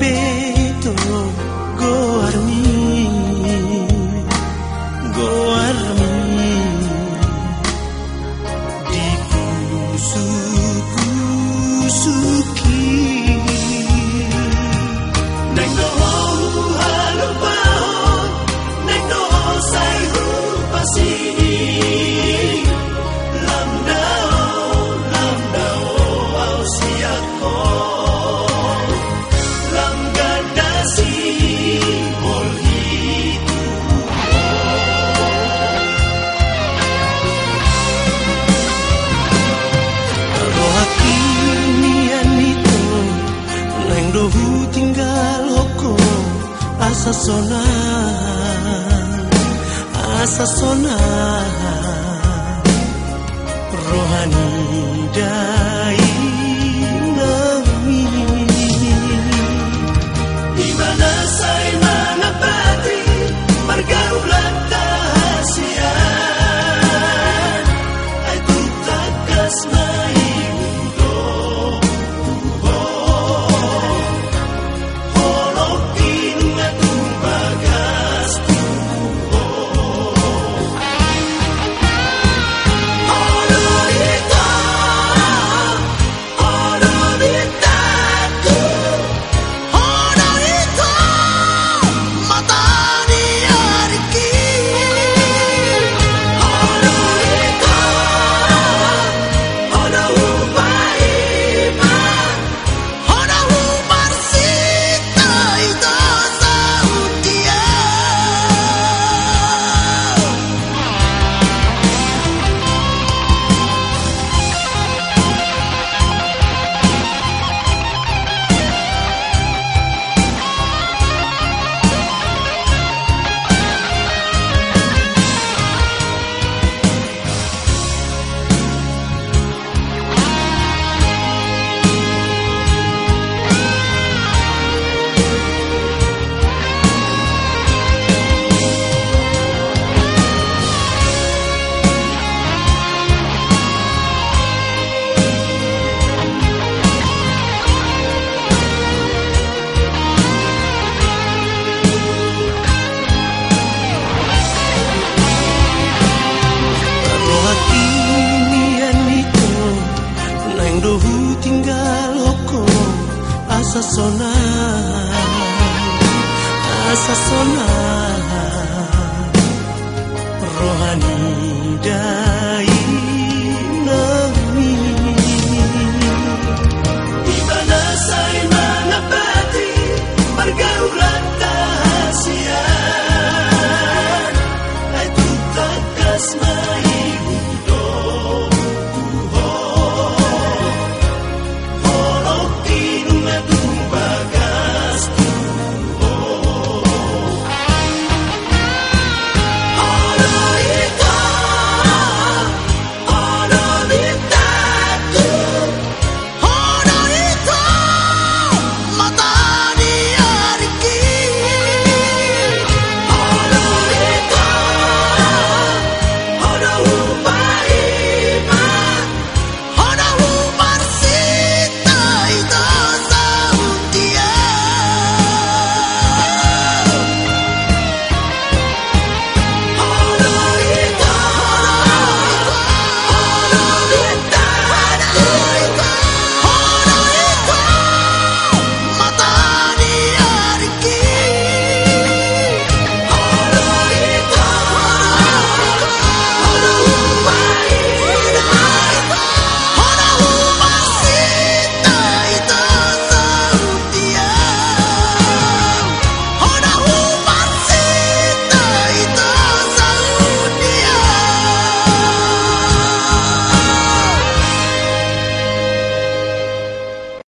me go armi go armi di kusu asa sona asa sona rohani dan a sonar, vas a sonar, Rohani.